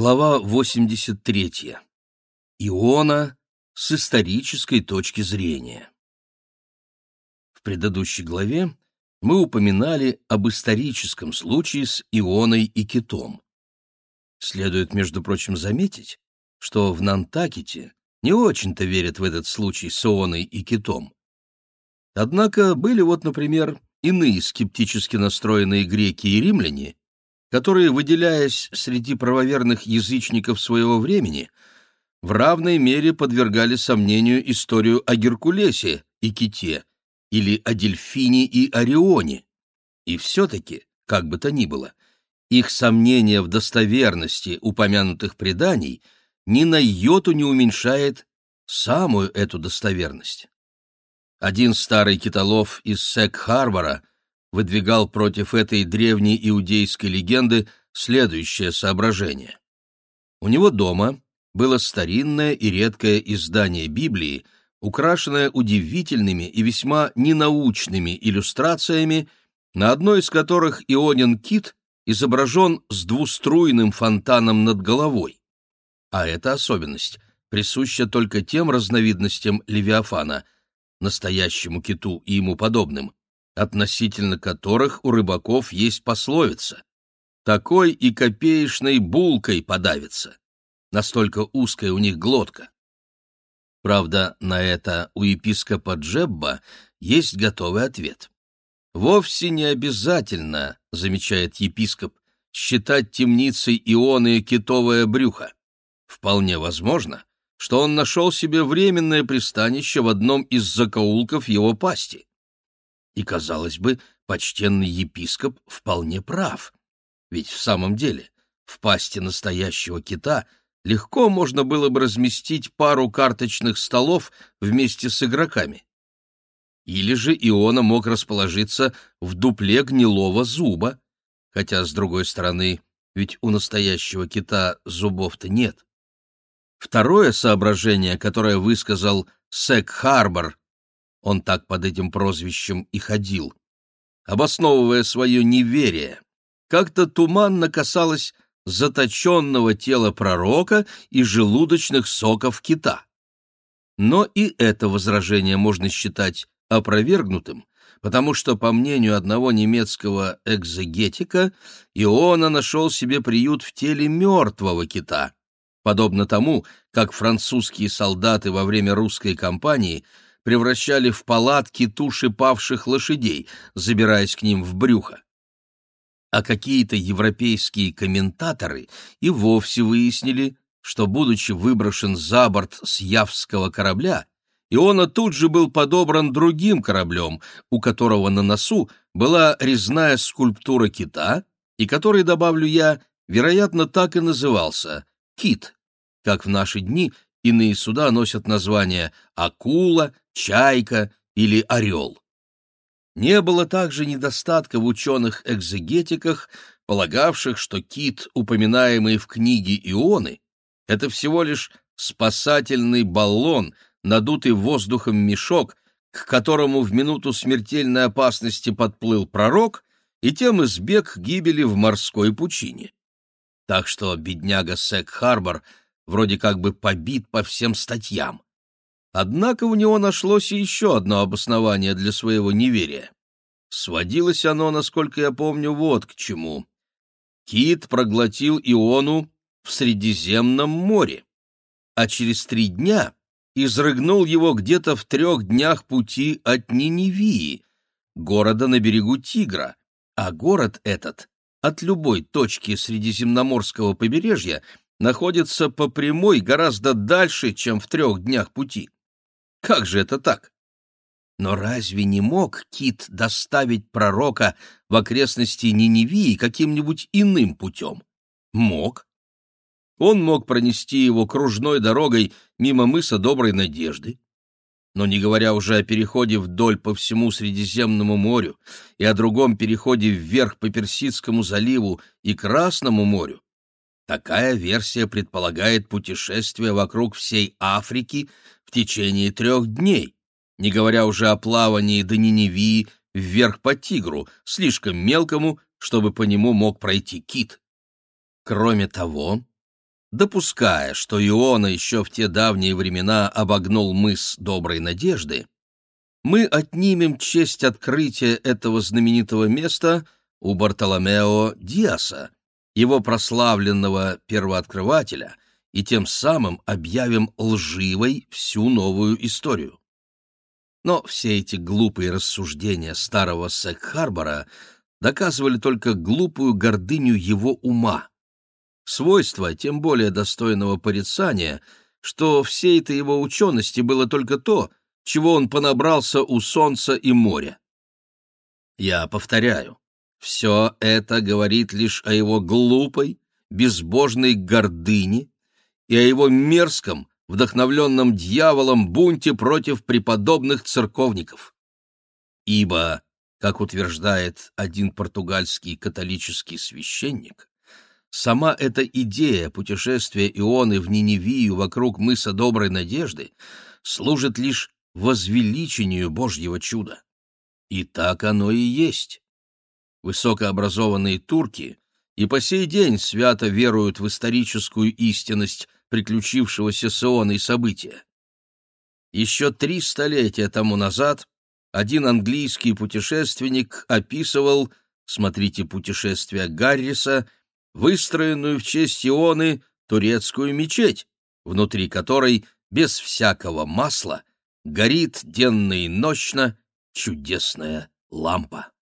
Глава 83. Иона с исторической точки зрения. В предыдущей главе мы упоминали об историческом случае с Ионой и китом. Следует, между прочим, заметить, что в Нантакете не очень-то верят в этот случай с Ионой и китом. Однако были вот, например, иные скептически настроенные греки и римляне, которые, выделяясь среди правоверных язычников своего времени, в равной мере подвергали сомнению историю о Геркулесе и Ките или о Дельфине и Орионе. И все-таки, как бы то ни было, их сомнение в достоверности упомянутых преданий ни на йоту не уменьшает самую эту достоверность. Один старый китолов из Сек-Харбора выдвигал против этой древней иудейской легенды следующее соображение. У него дома было старинное и редкое издание Библии, украшенное удивительными и весьма ненаучными иллюстрациями, на одной из которых Ионин кит изображен с двуструйным фонтаном над головой. А эта особенность присуща только тем разновидностям Левиафана, настоящему киту и ему подобным, относительно которых у рыбаков есть пословица «такой и копеечной булкой подавится». Настолько узкая у них глотка. Правда, на это у епископа Джебба есть готовый ответ. «Вовсе не обязательно, — замечает епископ, — считать темницей ионы китовое брюхо. Вполне возможно, что он нашел себе временное пристанище в одном из закоулков его пасти. И, казалось бы, почтенный епископ вполне прав. Ведь в самом деле в пасти настоящего кита легко можно было бы разместить пару карточных столов вместе с игроками. Или же Иона мог расположиться в дупле гнилого зуба, хотя, с другой стороны, ведь у настоящего кита зубов-то нет. Второе соображение, которое высказал Сек Харбор он так под этим прозвищем и ходил, обосновывая свое неверие. Как-то туманно касалось заточенного тела пророка и желудочных соков кита. Но и это возражение можно считать опровергнутым, потому что, по мнению одного немецкого экзегетика, Иона нашел себе приют в теле мертвого кита, подобно тому, как французские солдаты во время русской кампании – превращали в палатки туши павших лошадей, забираясь к ним в брюхо. А какие-то европейские комментаторы и вовсе выяснили, что, будучи выброшен за борт с Явского корабля, Иона тут же был подобран другим кораблем, у которого на носу была резная скульптура кита, и который, добавлю я, вероятно, так и назывался — кит, как в наши дни иные суда носят названия «акула», чайка или орел. Не было также недостатка в ученых-экзегетиках, полагавших, что кит, упоминаемый в книге Ионы, это всего лишь спасательный баллон, надутый воздухом мешок, к которому в минуту смертельной опасности подплыл пророк и тем избег гибели в морской пучине. Так что бедняга Сек-Харбор вроде как бы побит по всем статьям. Однако у него нашлось и еще одно обоснование для своего неверия. Сводилось оно, насколько я помню, вот к чему. Кит проглотил Иону в Средиземном море, а через три дня изрыгнул его где-то в трех днях пути от Ниневии, города на берегу Тигра, а город этот от любой точки Средиземноморского побережья находится по прямой гораздо дальше, чем в трех днях пути. Как же это так? Но разве не мог Кит доставить пророка в окрестности Ниневии каким-нибудь иным путем? Мог. Он мог пронести его кружной дорогой мимо мыса Доброй Надежды. Но не говоря уже о переходе вдоль по всему Средиземному морю и о другом переходе вверх по Персидскому заливу и Красному морю, Такая версия предполагает путешествие вокруг всей Африки в течение трех дней, не говоря уже о плавании до Ниневии вверх по Тигру, слишком мелкому, чтобы по нему мог пройти кит. Кроме того, допуская, что Иона еще в те давние времена обогнул мыс Доброй Надежды, мы отнимем честь открытия этого знаменитого места у Бартоломео Диаса, его прославленного первооткрывателя, и тем самым объявим лживой всю новую историю. Но все эти глупые рассуждения старого Сек-Харбора доказывали только глупую гордыню его ума. Свойство, тем более достойного порицания, что всей этой его учености было только то, чего он понабрался у солнца и моря. Я повторяю, все это говорит лишь о его глупой, безбожной гордыне и о его мерзком, вдохновленном дьяволом бунте против преподобных церковников. Ибо, как утверждает один португальский католический священник, сама эта идея путешествия Ионы в Ниневию вокруг мыса Доброй Надежды служит лишь возвеличению Божьего чуда. И так оно и есть. Высокообразованные турки и по сей день свято веруют в историческую истинность приключившегося с Ионой события. Еще три столетия тому назад один английский путешественник описывал, смотрите «Путешествие Гарриса», выстроенную в честь Ионы турецкую мечеть, внутри которой без всякого масла горит денно и ночно чудесная лампа.